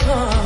come.